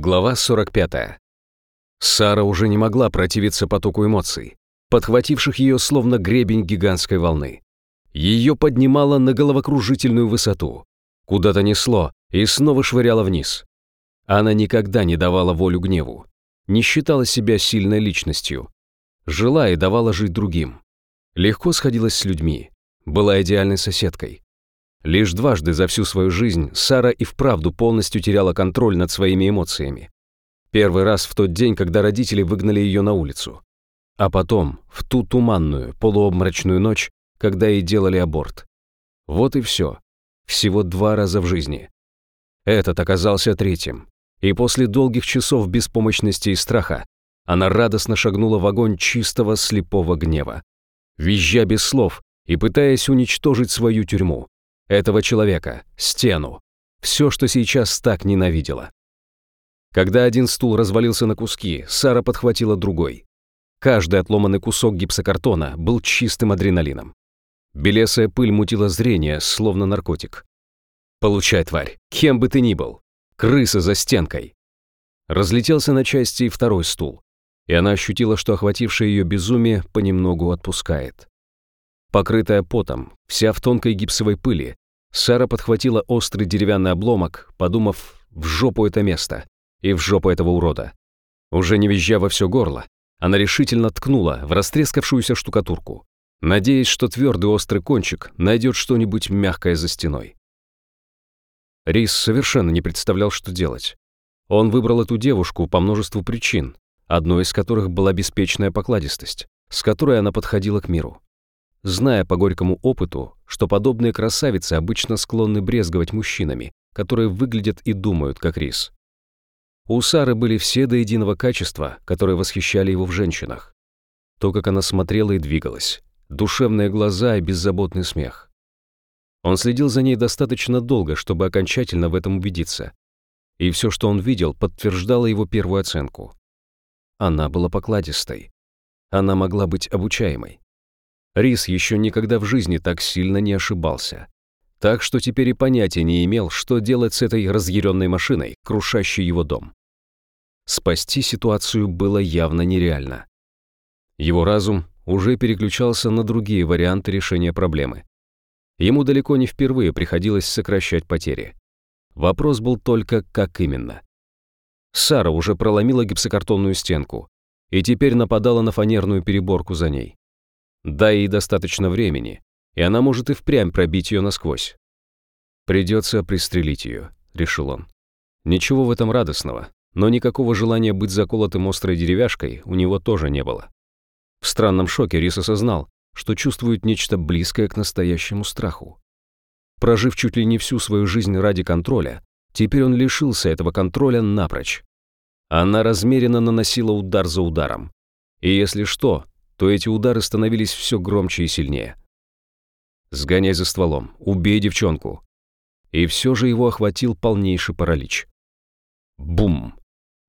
Глава 45. Сара уже не могла противиться потоку эмоций, подхвативших ее словно гребень гигантской волны. Ее поднимало на головокружительную высоту, куда-то несло и снова швыряло вниз. Она никогда не давала волю гневу, не считала себя сильной личностью, жила и давала жить другим. Легко сходилась с людьми, была идеальной соседкой. Лишь дважды за всю свою жизнь Сара и вправду полностью теряла контроль над своими эмоциями. Первый раз в тот день, когда родители выгнали ее на улицу. А потом, в ту туманную, полуобморочную ночь, когда ей делали аборт. Вот и все. Всего два раза в жизни. Этот оказался третьим. И после долгих часов беспомощности и страха она радостно шагнула в огонь чистого слепого гнева. Визжа без слов и пытаясь уничтожить свою тюрьму этого человека, стену, все, что сейчас так ненавидела. Когда один стул развалился на куски, Сара подхватила другой. Каждый отломанный кусок гипсокартона был чистым адреналином. Белесая пыль мутила зрение, словно наркотик. «Получай, тварь, кем бы ты ни был! Крыса за стенкой!» Разлетелся на части и второй стул, и она ощутила, что охватившее ее безумие понемногу отпускает. Покрытая потом, вся в тонкой гипсовой пыли, Сара подхватила острый деревянный обломок, подумав, в жопу это место и в жопу этого урода. Уже не визжа во все горло, она решительно ткнула в растрескавшуюся штукатурку, надеясь, что твердый острый кончик найдет что-нибудь мягкое за стеной. Рис совершенно не представлял, что делать. Он выбрал эту девушку по множеству причин, одной из которых была беспечная покладистость, с которой она подходила к миру зная по горькому опыту, что подобные красавицы обычно склонны брезговать мужчинами, которые выглядят и думают как рис. У Сары были все до единого качества, которые восхищали его в женщинах. То, как она смотрела и двигалась, душевные глаза и беззаботный смех. Он следил за ней достаточно долго, чтобы окончательно в этом убедиться. И все, что он видел, подтверждало его первую оценку. Она была покладистой. Она могла быть обучаемой. Рис еще никогда в жизни так сильно не ошибался. Так что теперь и понятия не имел, что делать с этой разъяренной машиной, крушащей его дом. Спасти ситуацию было явно нереально. Его разум уже переключался на другие варианты решения проблемы. Ему далеко не впервые приходилось сокращать потери. Вопрос был только, как именно. Сара уже проломила гипсокартонную стенку и теперь нападала на фанерную переборку за ней. Дай ей достаточно времени, и она может и впрямь пробить ее насквозь. «Придется пристрелить ее», — решил он. Ничего в этом радостного, но никакого желания быть заколотым острой деревяшкой у него тоже не было. В странном шоке Рис осознал, что чувствует нечто близкое к настоящему страху. Прожив чуть ли не всю свою жизнь ради контроля, теперь он лишился этого контроля напрочь. Она размеренно наносила удар за ударом. И если что, то эти удары становились все громче и сильнее. «Сгоняй за стволом, убей девчонку!» И все же его охватил полнейший паралич. Бум!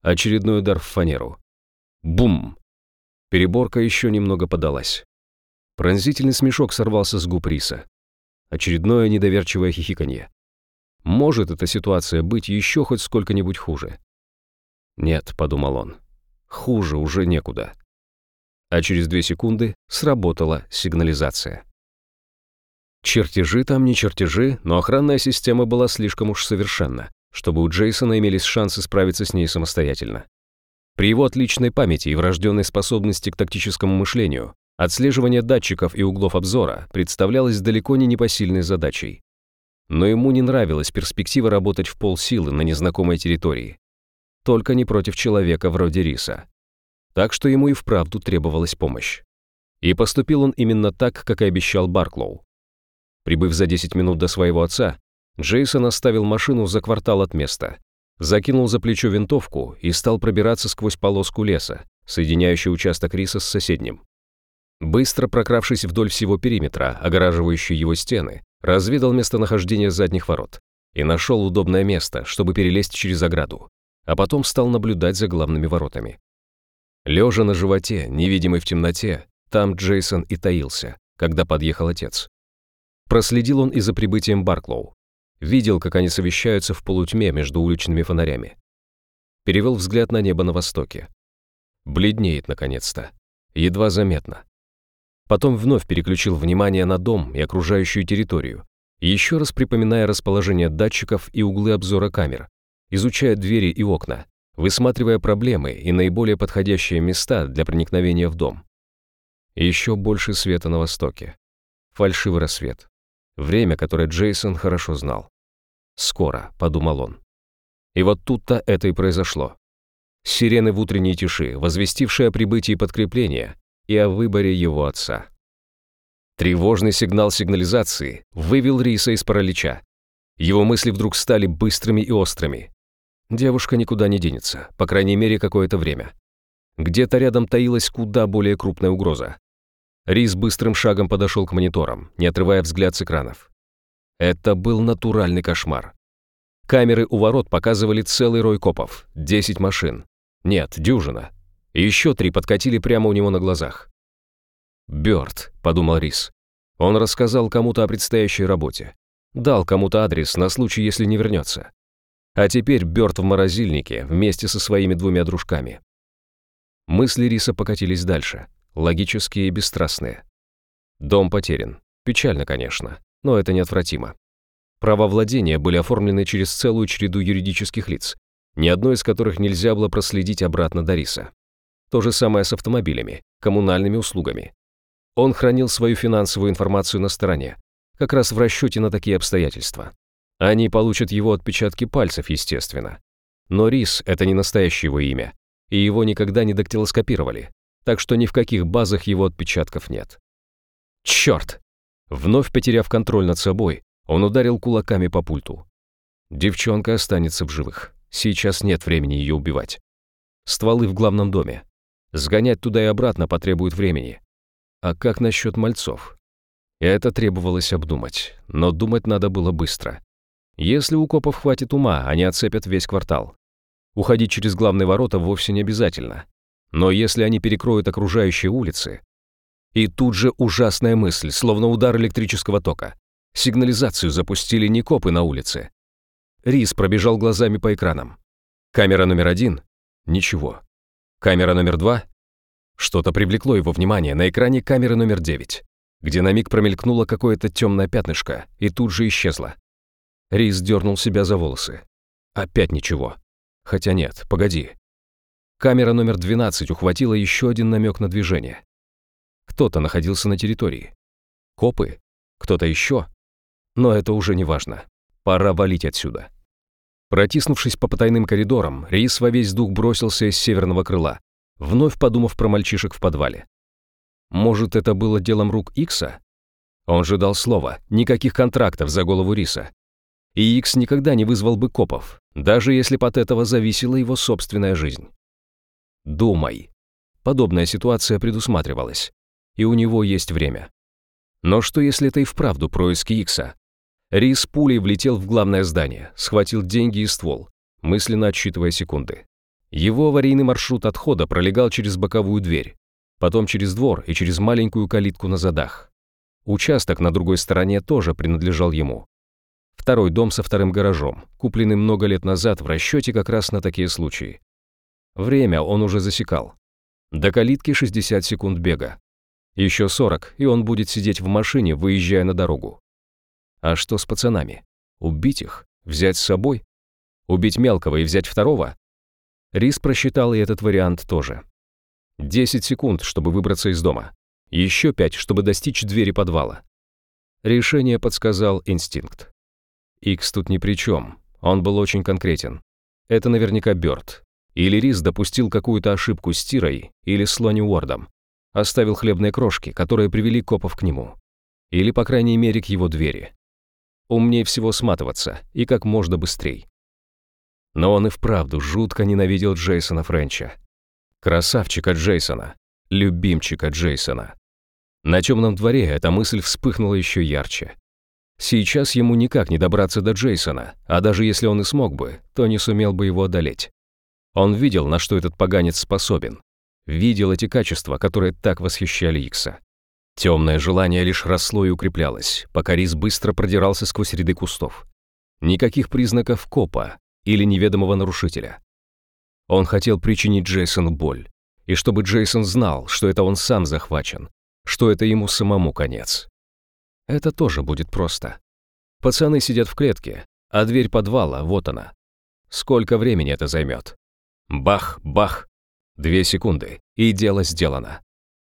Очередной удар в фанеру. Бум! Переборка еще немного подалась. Пронзительный смешок сорвался с губ Риса. Очередное недоверчивое хихиканье. Может эта ситуация быть еще хоть сколько-нибудь хуже? Нет, подумал он, хуже уже некуда а через две секунды сработала сигнализация. Чертежи там не чертежи, но охранная система была слишком уж совершенна, чтобы у Джейсона имелись шансы справиться с ней самостоятельно. При его отличной памяти и врожденной способности к тактическому мышлению отслеживание датчиков и углов обзора представлялось далеко не непосильной задачей. Но ему не нравилась перспектива работать в полсилы на незнакомой территории. Только не против человека вроде Риса так что ему и вправду требовалась помощь. И поступил он именно так, как и обещал Барклоу. Прибыв за 10 минут до своего отца, Джейсон оставил машину за квартал от места, закинул за плечо винтовку и стал пробираться сквозь полоску леса, соединяющий участок риса с соседним. Быстро прокравшись вдоль всего периметра, огораживающей его стены, разведал местонахождение задних ворот и нашел удобное место, чтобы перелезть через ограду, а потом стал наблюдать за главными воротами. Лежа на животе, невидимый в темноте, там Джейсон и таился, когда подъехал отец. Проследил он и за прибытием Барклоу. Видел, как они совещаются в полутьме между уличными фонарями. перевел взгляд на небо на востоке. Бледнеет, наконец-то. Едва заметно. Потом вновь переключил внимание на дом и окружающую территорию, еще раз припоминая расположение датчиков и углы обзора камер, изучая двери и окна, высматривая проблемы и наиболее подходящие места для проникновения в дом. еще больше света на востоке. Фальшивый рассвет. Время, которое Джейсон хорошо знал. «Скоро», — подумал он. И вот тут-то это и произошло. Сирены в утренней тиши, возвестившие о прибытии подкрепления и о выборе его отца. Тревожный сигнал сигнализации вывел Риса из паралича. Его мысли вдруг стали быстрыми и острыми. Девушка никуда не денется, по крайней мере, какое-то время. Где-то рядом таилась куда более крупная угроза. Рис быстрым шагом подошел к мониторам, не отрывая взгляд с экранов. Это был натуральный кошмар. Камеры у ворот показывали целый рой копов, 10 машин. Нет, дюжина. И еще три подкатили прямо у него на глазах. «Бёрд», — подумал Рис. Он рассказал кому-то о предстоящей работе. Дал кому-то адрес на случай, если не вернется. А теперь Бёрд в морозильнике вместе со своими двумя дружками. Мысли Риса покатились дальше, логические и бесстрастные. Дом потерян. Печально, конечно, но это неотвратимо. Права владения были оформлены через целую череду юридических лиц, ни одно из которых нельзя было проследить обратно до Риса. То же самое с автомобилями, коммунальными услугами, он хранил свою финансовую информацию на стороне, как раз в расчете на такие обстоятельства. Они получат его отпечатки пальцев, естественно. Но Рис — это не настоящее его имя, и его никогда не дактилоскопировали, так что ни в каких базах его отпечатков нет. Черт! Вновь потеряв контроль над собой, он ударил кулаками по пульту. Девчонка останется в живых. Сейчас нет времени ее убивать. Стволы в главном доме. Сгонять туда и обратно потребует времени. А как насчет мальцов? Это требовалось обдумать, но думать надо было быстро. Если у копов хватит ума, они отцепят весь квартал. Уходить через главные ворота вовсе не обязательно. Но если они перекроют окружающие улицы... И тут же ужасная мысль, словно удар электрического тока. Сигнализацию запустили не копы на улице. Рис пробежал глазами по экранам. Камера номер один — ничего. Камера номер два что-то привлекло его внимание на экране камеры номер 9, где на миг промелькнуло какое-то темное пятнышко и тут же исчезло. Рис дернул себя за волосы. Опять ничего. Хотя нет, погоди. Камера номер 12 ухватила еще один намек на движение. Кто-то находился на территории. Копы? Кто-то еще? Но это уже не важно. Пора валить отсюда. Протиснувшись по потайным коридорам, Рис во весь дух бросился из северного крыла, вновь подумав про мальчишек в подвале. Может, это было делом рук Икса? Он же дал слово, никаких контрактов за голову Риса. И Икс никогда не вызвал бы копов, даже если бы от этого зависела его собственная жизнь. Думай. Подобная ситуация предусматривалась, и у него есть время. Но что если это и вправду происки Икса? Рис пулей влетел в главное здание, схватил деньги и ствол, мысленно отсчитывая секунды. Его аварийный маршрут отхода пролегал через боковую дверь, потом через двор и через маленькую калитку на задах. Участок на другой стороне тоже принадлежал ему. Второй дом со вторым гаражом, купленный много лет назад в расчете как раз на такие случаи. Время он уже засекал. До калитки 60 секунд бега. Еще 40, и он будет сидеть в машине, выезжая на дорогу. А что с пацанами? Убить их? Взять с собой? Убить мелкого и взять второго? Рис просчитал и этот вариант тоже. 10 секунд, чтобы выбраться из дома. Еще 5, чтобы достичь двери подвала. Решение подсказал инстинкт. Икс тут ни при чем. Он был очень конкретен. Это наверняка Бёрд. Или Рис допустил какую-то ошибку с Тирой или с Лони Уордом. Оставил хлебные крошки, которые привели копов к нему. Или, по крайней мере, к его двери. Умнее всего сматываться, и как можно быстрее. Но он и вправду жутко ненавидел Джейсона Френча. Красавчика Джейсона. Любимчика Джейсона. На темном дворе эта мысль вспыхнула еще ярче. Сейчас ему никак не добраться до Джейсона, а даже если он и смог бы, то не сумел бы его одолеть. Он видел, на что этот поганец способен. Видел эти качества, которые так восхищали Икса. Темное желание лишь росло и укреплялось, пока Рис быстро продирался сквозь ряды кустов. Никаких признаков копа, или неведомого нарушителя. Он хотел причинить Джейсону боль. И чтобы Джейсон знал, что это он сам захвачен, что это ему самому конец. Это тоже будет просто. Пацаны сидят в клетке, а дверь подвала, вот она. Сколько времени это займет? Бах, бах. Две секунды, и дело сделано.